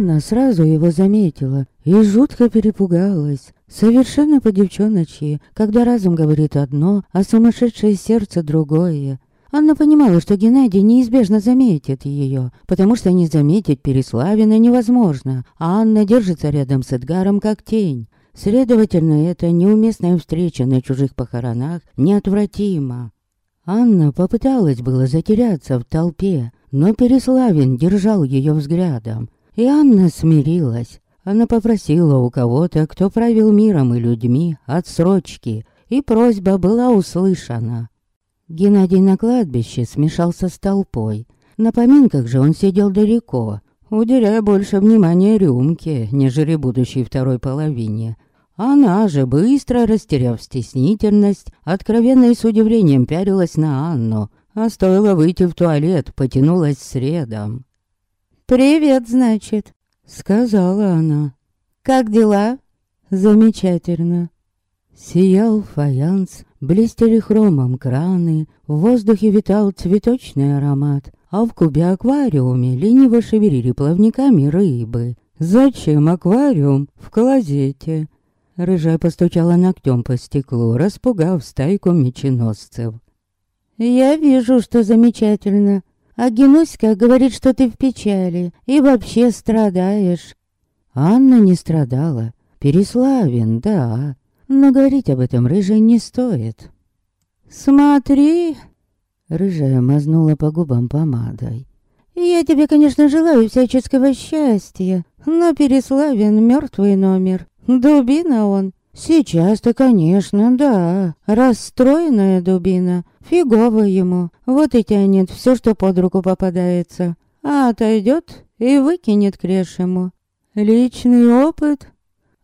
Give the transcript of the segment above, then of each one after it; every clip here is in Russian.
Анна сразу его заметила и жутко перепугалась. Совершенно по-девчоночьи, когда разум говорит одно, а сумасшедшее сердце другое. Анна понимала, что Геннадий неизбежно заметит ее, потому что не заметить Переславина невозможно, а Анна держится рядом с Эдгаром как тень. Следовательно, эта неуместная встреча на чужих похоронах неотвратима. Анна попыталась было затеряться в толпе, но Переславин держал ее взглядом, и Анна смирилась. Она попросила у кого-то, кто правил миром и людьми, отсрочки, и просьба была услышана. Геннадий на кладбище смешался с толпой. На поминках же он сидел далеко, уделяя больше внимания рюмке, нежели будущей второй половине. Она же, быстро растеряв стеснительность, откровенно и с удивлением пярилась на Анну, а стоило выйти в туалет, потянулась средом. «Привет, значит», — сказала она. «Как дела?» «Замечательно». Сиял фаянс, блестели хромом краны, в воздухе витал цветочный аромат, а в кубе аквариуме лениво шевелили плавниками рыбы. «Зачем аквариум в клозете?» Рыжая постучала ногтем по стеклу, распугав стайку меченосцев. «Я вижу, что замечательно. А Генуська говорит, что ты в печали и вообще страдаешь». Анна не страдала. Переславен, да. Но говорить об этом рыжей не стоит. «Смотри!» Рыжая мазнула по губам помадой. «Я тебе, конечно, желаю всяческого счастья, но Переславен мертвый номер. Дубина он. Сейчас-то, конечно, да. Расстроенная дубина. Фигово ему. Вот и тянет все, что под руку попадается. А отойдет и выкинет к лешему. Личный опыт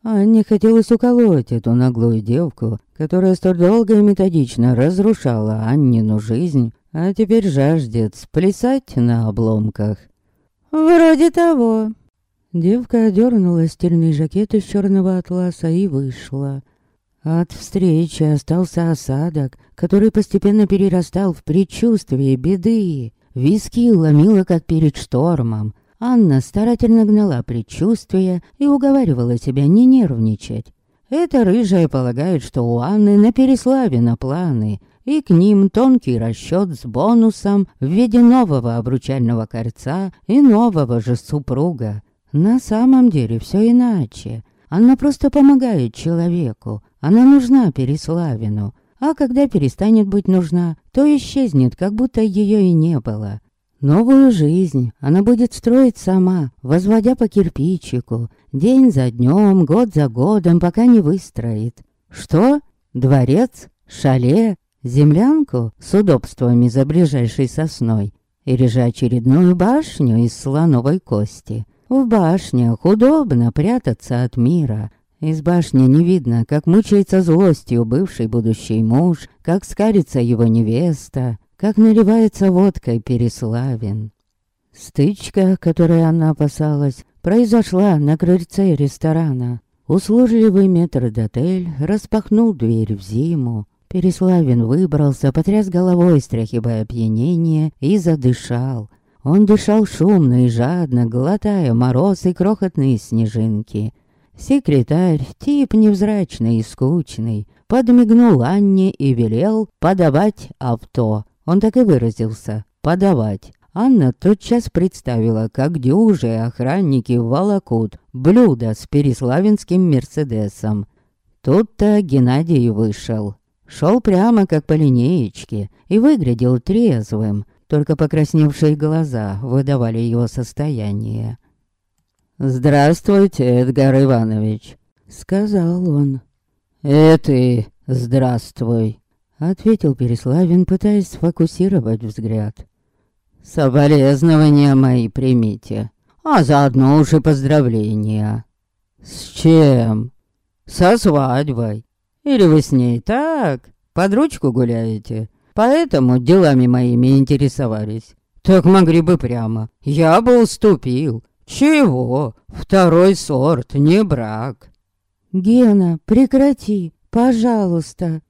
Анне хотелось уколоть эту наглую девку, которая столь долго и методично разрушала Аннину жизнь, а теперь жаждет сплясать на обломках. «Вроде того». Девка одернула стильный жакет из черного атласа и вышла. От встречи остался осадок, который постепенно перерастал в предчувствие беды. Виски ломило, как перед штормом, Анна старательно гнала предчувствия и уговаривала себя не нервничать. Эта рыжая полагает, что у Анны на Переславе планы, и к ним тонкий расчет с бонусом в виде нового обручального кольца и нового же супруга. На самом деле все иначе. Она просто помогает человеку. Она нужна Переславину. А когда перестанет быть нужна, то исчезнет, как будто ее и не было. Новую жизнь она будет строить сама, возводя по кирпичику, день за днем, год за годом, пока не выстроит. Что? Дворец? Шале? Землянку с удобствами за ближайшей сосной? Или же очередную башню из слоновой кости? В башнях удобно прятаться от мира. Из башни не видно, как мучается злостью бывший будущий муж, как скарится его невеста, как наливается водкой Переславин. Стычка, которой она опасалась, произошла на крыльце ресторана. Услужливый метрдотель распахнул дверь в зиму. Переславин выбрался, потряс головой, стряхивая опьянение, и задышал. Он дышал шумно и жадно, глотая мороз и крохотные снежинки. Секретарь, тип невзрачный и скучный, подмигнул Анне и велел подавать авто. Он так и выразился «подавать». Анна тотчас представила, как дюжие охранники волокут блюдо с переславинским Мерседесом. Тут-то Геннадий вышел. Шел прямо как по линеечке и выглядел трезвым, только покрасневшие глаза выдавали его состояние. «Здравствуйте, Эдгар Иванович», — сказал он. «И ты здравствуй», Ответил Переславин, пытаясь сфокусировать взгляд. «Соболезнования мои примите, а заодно уж и поздравления». «С чем?» «Со свадьбой. Или вы с ней так, под ручку гуляете, поэтому делами моими интересовались. Так могли бы прямо. Я бы уступил. Чего? Второй сорт, не брак». «Гена, прекрати, пожалуйста»,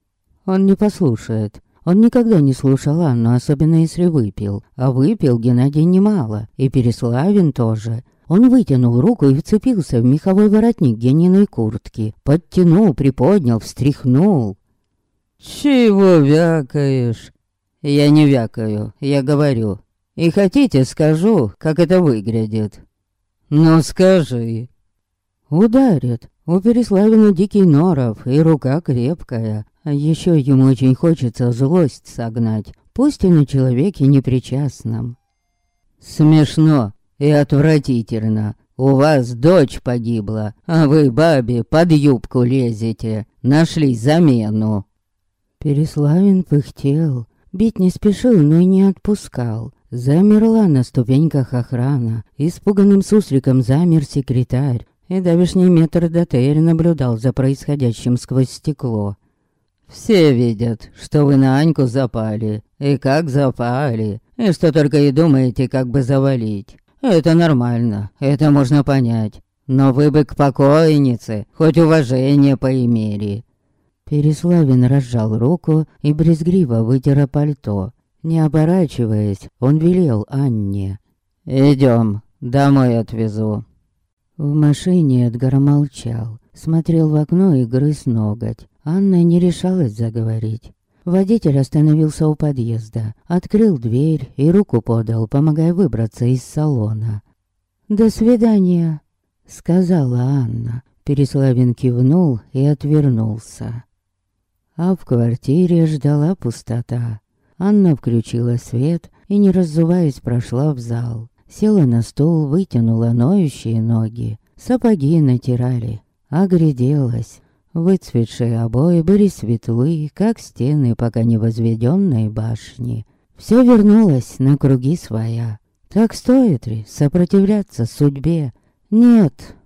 он не послушает. Он никогда не слушал Анну, особенно если выпил. А выпил Геннадий немало, и Переславин тоже. Он вытянул руку и вцепился в меховой воротник Гениной куртки. Подтянул, приподнял, встряхнул. «Чего вякаешь?» «Я не вякаю, я говорю. И хотите, скажу, как это выглядит?» «Ну скажи». Ударит. У Переславина дикий норов, и рука крепкая. А еще ему очень хочется злость согнать, пусть и на человеке непричастном. Смешно и отвратительно. У вас дочь погибла, а вы, бабе, под юбку лезете. Нашли замену. Переславин пыхтел. Бить не спешил, но и не отпускал. Замерла на ступеньках охрана. Испуганным сусликом замер секретарь. И давешний метр дотель наблюдал за происходящим сквозь стекло. Все видят, что вы на Аньку запали, и как запали, и что только и думаете, как бы завалить. Это нормально, это можно понять. Но вы бы к покойнице, хоть уважение поимели». Переславин разжал руку и брезгливо вытер пальто. Не оборачиваясь, он велел Анне. «Идем, домой отвезу». В машине Эдгар молчал, смотрел в окно и грыз ноготь. Анна не решалась заговорить. Водитель остановился у подъезда, открыл дверь и руку подал, помогая выбраться из салона. «До свидания», — сказала Анна. Переславин кивнул и отвернулся. А в квартире ждала пустота. Анна включила свет и, не раззуваясь, прошла в зал. Села на стул, вытянула ноющие ноги. Сапоги натирали. Огляделась. Выцветшие обои были светлы, как стены пока не возведенной башни. Все вернулось на круги своя. Так стоит ли сопротивляться судьбе? Нет.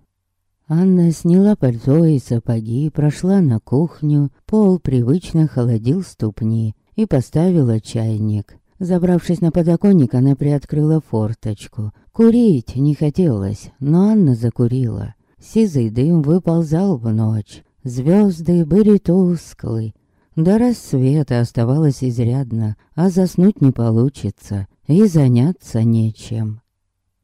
Анна сняла пальто и сапоги, прошла на кухню, пол привычно холодил ступни и поставила чайник. Забравшись на подоконник, она приоткрыла форточку. Курить не хотелось, но Анна закурила. Сизый дым выползал в ночь. Звезды были тусклы. До рассвета оставалось изрядно, а заснуть не получится, и заняться нечем.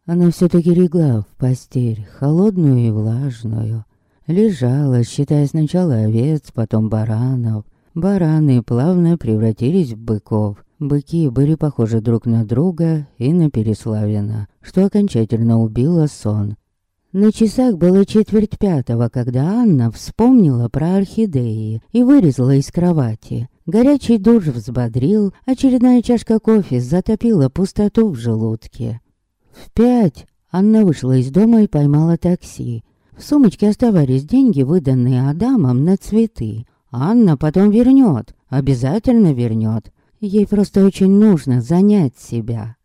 Она все-таки легла в постель, холодную и влажную. Лежала, считая сначала овец, потом баранов. Бараны плавно превратились в быков. Быки были похожи друг на друга и на Переславина, что окончательно убило сон на часах было четверть пятого, когда Анна вспомнила про орхидеи и вырезала из кровати. Горячий душ взбодрил, очередная чашка кофе затопила пустоту в желудке. В пять Анна вышла из дома и поймала такси. В сумочке оставались деньги, выданные Адамом на цветы. Анна потом вернет, обязательно вернет. Ей просто очень нужно занять себя.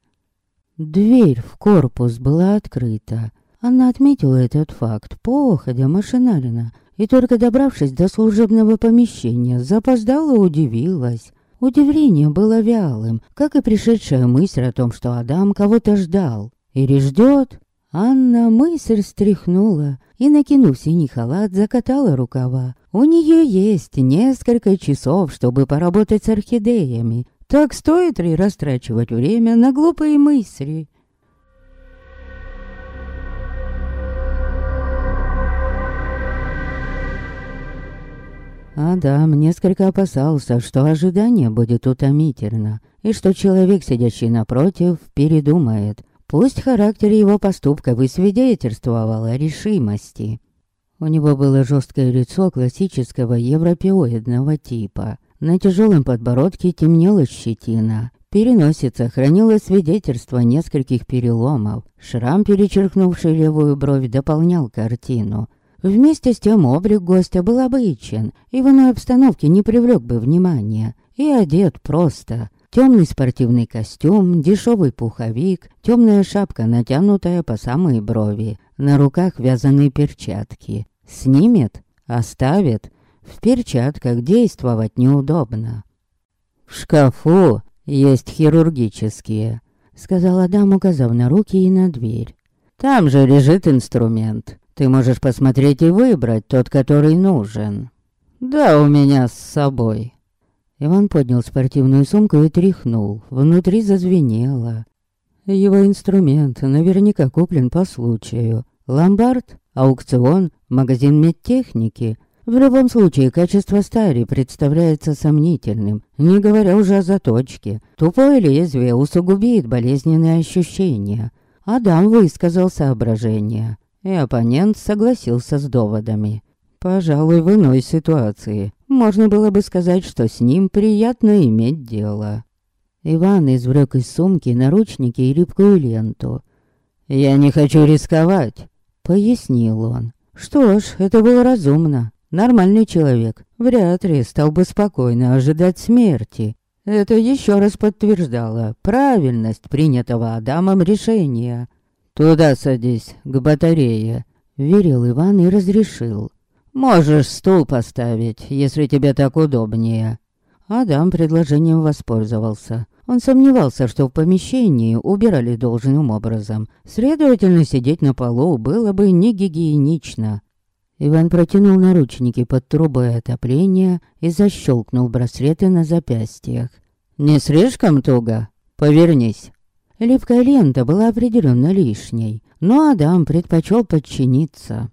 Дверь в корпус была открыта. Она отметила этот факт походя машинально, и только добравшись до служебного помещения, запоздала удивилась. Удивление было вялым, как и пришедшая мысль о том, что Адам кого-то ждал. Или ждет. Анна мысль стряхнула и, накинув синий халат, закатала рукава. У нее есть несколько часов, чтобы поработать с орхидеями. Так стоит ли растрачивать время на глупые мысли? Адам несколько опасался, что ожидание будет утомительно, и что человек, сидящий напротив, передумает. Пусть характер его поступков и свидетельствовал о решимости. У него было жесткое лицо классического европеоидного типа. На тяжелом подбородке темнела щетина. Переносица хранила свидетельство нескольких переломов. Шрам, перечеркнувший левую бровь, дополнял картину – Вместе с тем облик гостя был обычен и в иной обстановке не привлек бы внимания. И одет просто. Темный спортивный костюм, дешевый пуховик, темная шапка, натянутая по самые брови. На руках вязаные перчатки. Снимет, оставит. В перчатках действовать неудобно. «В шкафу есть хирургические», — сказал Адам, указав на руки и на дверь. «Там же лежит инструмент. Ты можешь посмотреть и выбрать тот, который нужен. Да, у меня с собой. Иван поднял спортивную сумку и тряхнул. Внутри зазвенело. Его инструмент наверняка куплен по случаю. Ломбард, аукцион, магазин медтехники. В любом случае, качество стали представляется сомнительным, не говоря уже о заточке. Тупое лезвие усугубит болезненные ощущения. Адам высказал соображение, и оппонент согласился с доводами. Пожалуй, в иной ситуации можно было бы сказать, что с ним приятно иметь дело. Иван извлек из сумки наручники и липкую ленту. «Я не хочу рисковать», — пояснил он. Что ж, это было разумно. Нормальный человек вряд ли стал бы спокойно ожидать смерти. Это еще раз подтверждало правильность принятого Адамом решения. «Туда садись, к батарее», — верил Иван и разрешил. «Можешь стул поставить, если тебе так удобнее». Адам предложением воспользовался. Он сомневался, что в помещении убирали должным образом. Следовательно, сидеть на полу было бы не гигиенично. Иван протянул наручники под трубой отопления и защелкнул браслеты на запястьях. «Не слишком туго? Повернись». Липкая лента была определенно лишней, но Адам предпочел подчиниться.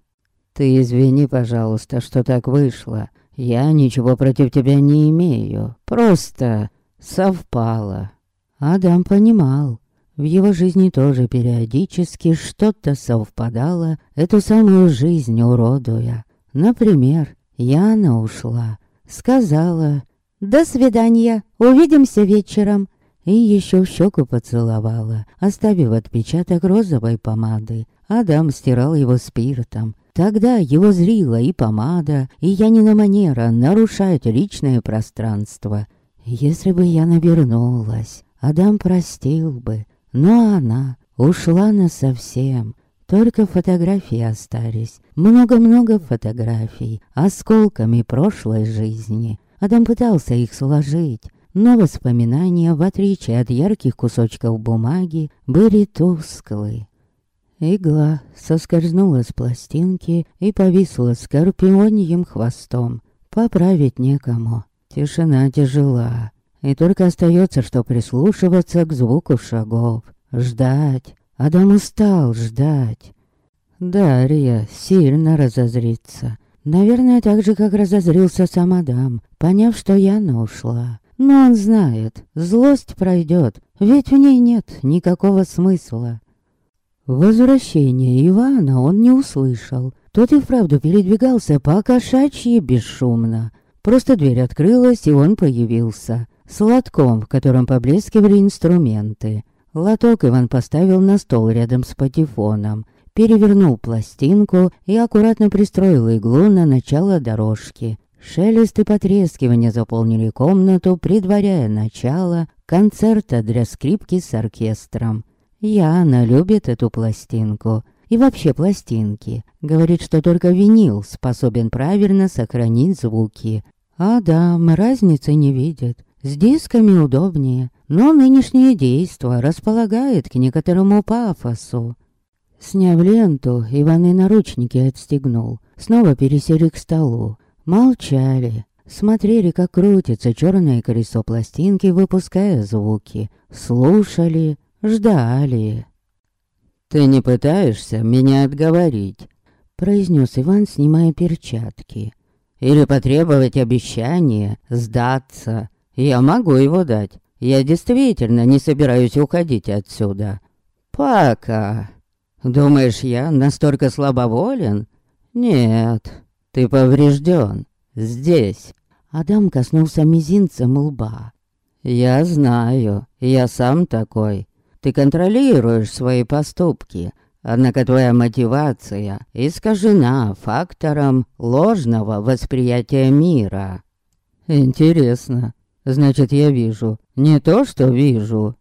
«Ты извини, пожалуйста, что так вышло. Я ничего против тебя не имею. Просто совпало». Адам понимал. В его жизни тоже периодически что-то совпадало, эту самую жизнь уродуя. Например, Яна ушла, сказала «До свидания, увидимся вечером» и еще в щеку поцеловала, оставив отпечаток розовой помады. Адам стирал его спиртом, Тогда его зрила и помада, и Янина манера нарушать личное пространство. Если бы я навернулась, Адам простил бы, но она ушла насовсем. Только фотографии остались. Много-много фотографий, осколками прошлой жизни. Адам пытался их сложить, но воспоминания, в отличие от ярких кусочков бумаги, были тусклые. Игла соскользнула с пластинки и повисла скорпионьим хвостом. Поправить некому. Тишина тяжела. И только остается, что прислушиваться к звуку шагов. Ждать. Адам устал ждать. Дарья сильно разозрится. Наверное, так же, как разозрился сам Адам, поняв, что Яна ушла. Но он знает, злость пройдет, ведь в ней нет никакого смысла. Возвращение Ивана он не услышал. Тот и вправду передвигался по кошачьи бесшумно. Просто дверь открылась, и он появился. С лотком, в котором поблескивали инструменты. Лоток Иван поставил на стол рядом с патефоном. Перевернул пластинку и аккуратно пристроил иглу на начало дорожки. Шелест и потрескивание заполнили комнату, предваряя начало концерта для скрипки с оркестром. Яна любит эту пластинку. И вообще пластинки. Говорит, что только винил способен правильно сохранить звуки. А да, разницы не видит. С дисками удобнее. Но нынешнее действо располагает к некоторому пафосу. Сняв ленту, Иван и наручники отстегнул. Снова пересели к столу. Молчали. Смотрели, как крутится черное колесо пластинки, выпуская звуки. Слушали, ждали. «Ты не пытаешься меня отговорить?» произнес Иван, снимая перчатки. «Или потребовать обещания, сдаться. Я могу его дать. Я действительно не собираюсь уходить отсюда. Пока. Думаешь, я настолько слабоволен? Нет, ты поврежден. Здесь». Адам коснулся мизинцем лба. «Я знаю, я сам такой. Ты контролируешь свои поступки, однако твоя мотивация искажена фактором ложного восприятия мира. Интересно, значит я вижу не то, что вижу.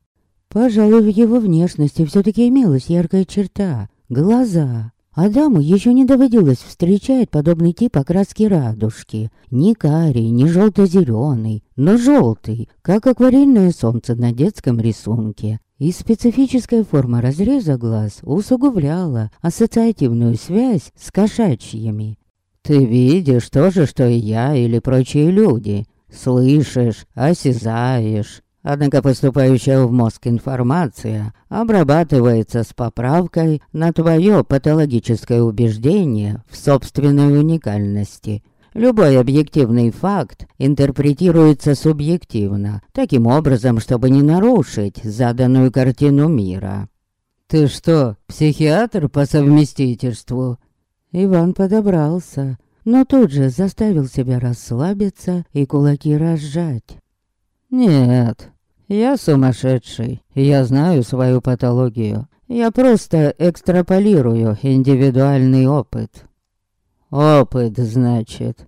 Пожалуй, в его внешности все-таки имелась яркая черта — глаза. Адаму еще не доводилось встречать подобный тип окраски радужки. Ни карий, ни желто-зеленый, но желтый, как акварельное солнце на детском рисунке. И специфическая форма разреза глаз усугубляла ассоциативную связь с кошачьими. «Ты видишь то же, что и я или прочие люди. Слышишь, осязаешь. Однако поступающая в мозг информация обрабатывается с поправкой на твое патологическое убеждение в собственной уникальности. Любой объективный факт интерпретируется субъективно, таким образом, чтобы не нарушить заданную картину мира. «Ты что, психиатр по совместительству?» Иван подобрался, но тут же заставил себя расслабиться и кулаки разжать. «Нет, я сумасшедший, я знаю свою патологию. Я просто экстраполирую индивидуальный опыт. Опыт, значит.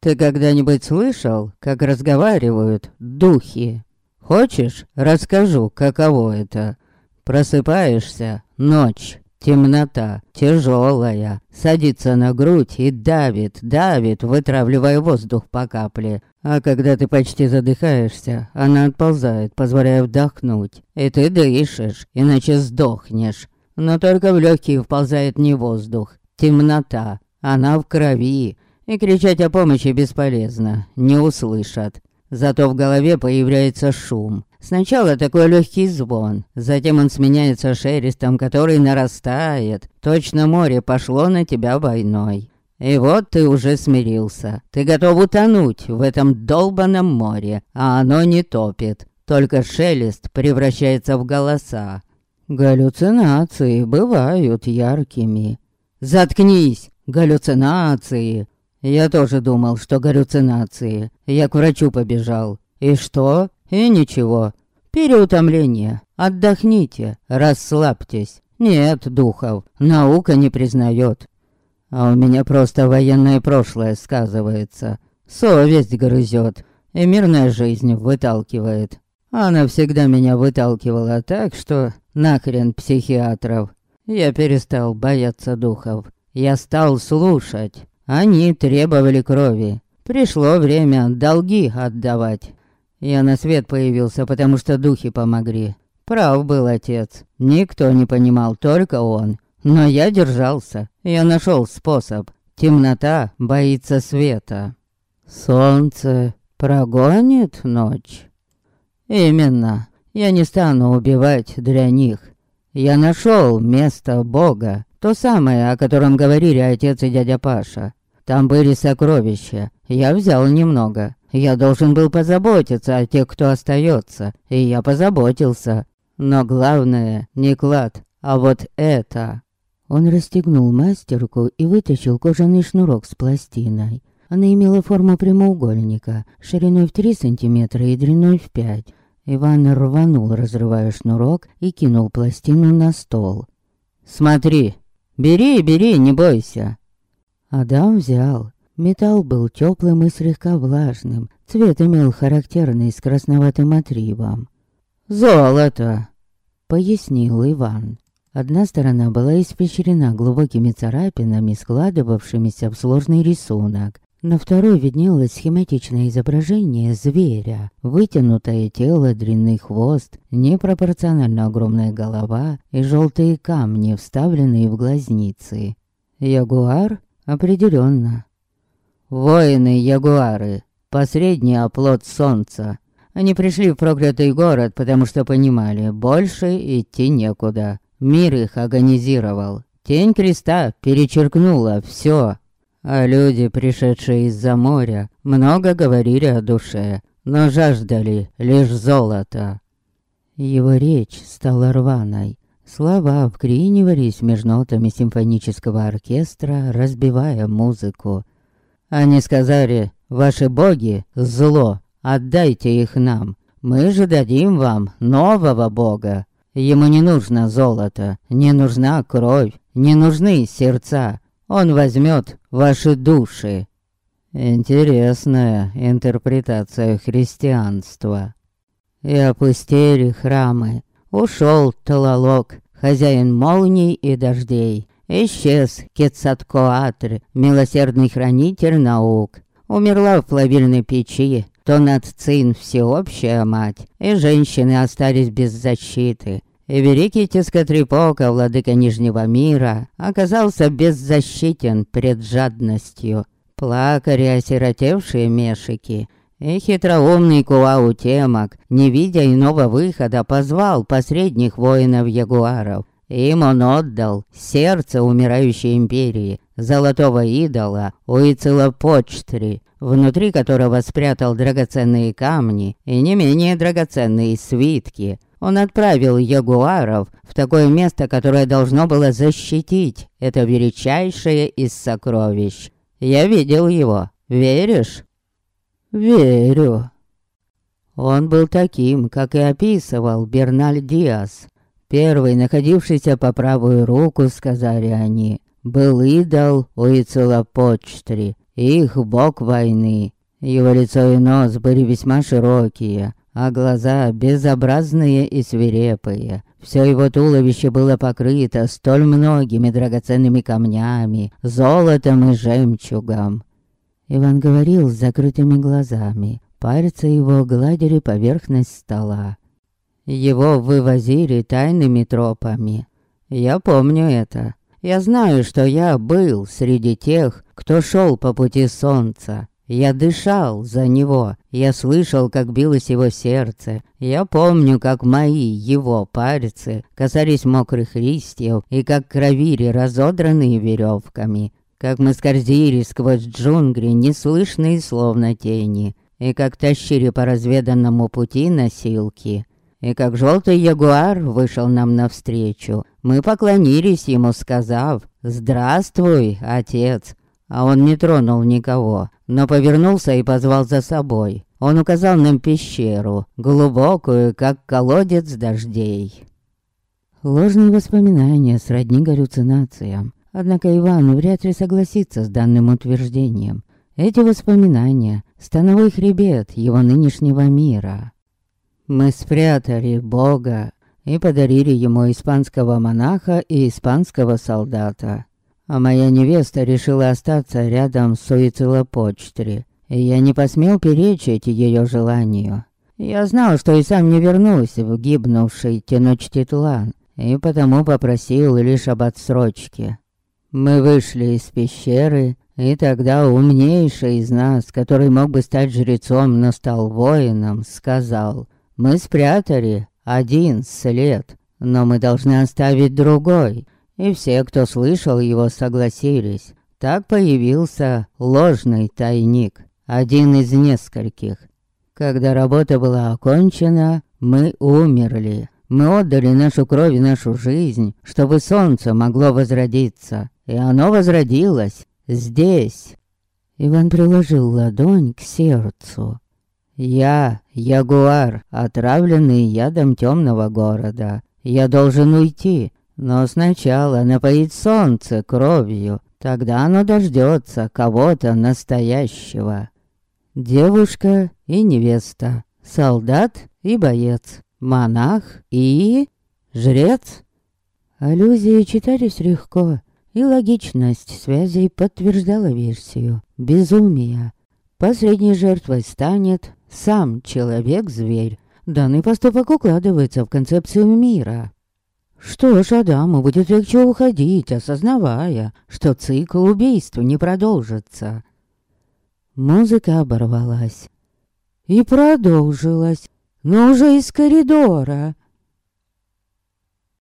Ты когда-нибудь слышал, как разговаривают духи? Хочешь, расскажу, каково это? Просыпаешься, ночь, Темнота, тяжелая, садится на грудь и давит, давит, вытравливая воздух по капле. А когда ты почти задыхаешься, она отползает, позволяя вдохнуть. И ты дышишь, иначе сдохнешь. Но только в легкие вползает не воздух, темнота. Она в крови. И кричать о помощи бесполезно, не услышат. Зато в голове появляется шум. Сначала такой легкий звон, затем он сменяется шелестом, который нарастает. Точно море пошло на тебя войной. И вот ты уже смирился. Ты готов утонуть в этом долбанном море, а оно не топит. Только шелест превращается в голоса. Галлюцинации бывают яркими. Заткнись! Галлюцинации! Я тоже думал, что галлюцинации. Я к врачу побежал. И что? И ничего. Переутомление. Отдохните, расслабьтесь. Нет духов, наука не признает. А у меня просто военное прошлое сказывается. Совесть грызет, и мирная жизнь выталкивает. Она всегда меня выталкивала так, что нахрен психиатров. Я перестал бояться духов. Я стал слушать. Они требовали крови. Пришло время долги отдавать. Я на свет появился, потому что духи помогли. Прав был отец. Никто не понимал, только он. Но я держался. Я нашел способ. Темнота боится света. Солнце прогонит ночь. Именно. Я не стану убивать для них. Я нашел место Бога. То самое, о котором говорили отец и дядя Паша. Там были сокровища. Я взял немного. Я должен был позаботиться о тех, кто остается, и я позаботился. Но главное не клад, а вот это. Он расстегнул мастерку и вытащил кожаный шнурок с пластиной. Она имела форму прямоугольника, шириной в 3 сантиметра и длиной в 5. Иван рванул, разрывая шнурок, и кинул пластину на стол. «Смотри! Бери, бери, не бойся!» Адам взял. Металл был теплым и слегка влажным. Цвет имел характерный с красноватым отривом. «Золото!» — пояснил Иван. Одна сторона была испещрена глубокими царапинами, складывавшимися в сложный рисунок. На второй виднелось схематичное изображение зверя. Вытянутое тело, длинный хвост, непропорционально огромная голова и желтые камни, вставленные в глазницы. Ягуар? Определенно. Воины-ягуары, посредний оплот солнца. Они пришли в проклятый город, потому что понимали, больше идти некуда. Мир их агонизировал. Тень креста перечеркнула все. А люди, пришедшие из-за моря, много говорили о душе, но жаждали лишь золота. Его речь стала рваной. Слова вклинивались между нотами симфонического оркестра, разбивая музыку. Они сказали, ваши боги — зло, отдайте их нам. Мы же дадим вам нового бога. Ему не нужно золото, не нужна кровь, не нужны сердца. Он возьмет ваши души. Интересная интерпретация христианства. И опустили храмы. Ушел Талалок, хозяин молний и дождей. Исчез Кецаткоатр, милосердный хранитель наук. Умерла в плавильной печи Тонатцин, всеобщая мать, и женщины остались без защиты. И великий Тискотрепока, владыка Нижнего мира, оказался беззащитен пред жадностью. Плакали осиротевшие мешики, И хитроумный Куау Темок, не видя иного выхода, позвал посредних воинов-ягуаров. Им он отдал сердце умирающей империи, золотого идола Уицелопочтри, внутри которого спрятал драгоценные камни и не менее драгоценные свитки. Он отправил ягуаров в такое место, которое должно было защитить это величайшее из сокровищ. Я видел его. Веришь? Верю. Он был таким, как и описывал Берналь Диас. Первый, находившийся по правую руку, сказали они, был идол Уицелопочтри, их бог войны. Его лицо и нос были весьма широкие, а глаза безобразные и свирепые. Все его туловище было покрыто столь многими драгоценными камнями, золотом и жемчугом. Иван говорил с закрытыми глазами. Пальцы его гладили поверхность стола. Его вывозили тайными тропами. Я помню это. Я знаю, что я был среди тех, кто шел по пути солнца. Я дышал за него, я слышал, как билось его сердце. Я помню, как мои его пальцы касались мокрых листьев и как кровили разодранные веревками. Как мы скользили сквозь джунгли, неслышные словно тени, и как тащили по разведанному пути носилки. И как желтый ягуар вышел нам навстречу, мы поклонились ему, сказав «Здравствуй, отец!» А он не тронул никого, но повернулся и позвал за собой. Он указал нам пещеру, глубокую, как колодец дождей. Ложные воспоминания сродни галлюцинациям. Однако Иван вряд ли согласится с данным утверждением. Эти воспоминания — становой хребет его нынешнего мира. Мы спрятали Бога и подарили ему испанского монаха и испанского солдата. А моя невеста решила остаться рядом с Уицелопочтри, и я не посмел перечить ее желанию. Я знал, что и сам не вернусь в гибнувший Теночтитлан, и потому попросил лишь об отсрочке. Мы вышли из пещеры, и тогда умнейший из нас, который мог бы стать жрецом, но стал воином, сказал, «Мы спрятали один след, но мы должны оставить другой» и все, кто слышал его, согласились. Так появился ложный тайник, один из нескольких. Когда работа была окончена, мы умерли. Мы отдали нашу кровь и нашу жизнь, чтобы солнце могло возродиться. И оно возродилось здесь. Иван приложил ладонь к сердцу. Я, ягуар, отравленный ядом темного города. Я должен уйти, но сначала напоить солнце кровью, тогда оно дождется кого-то настоящего. Девушка и невеста, солдат и боец, монах и... жрец. Аллюзии читались легко, и логичность связей подтверждала версию. Безумия. Последней жертвой станет сам человек-зверь. Данный поступок укладывается в концепцию мира. Что ж, Адаму будет легче уходить, осознавая, что цикл убийств не продолжится. Музыка оборвалась. И продолжилась, но уже из коридора.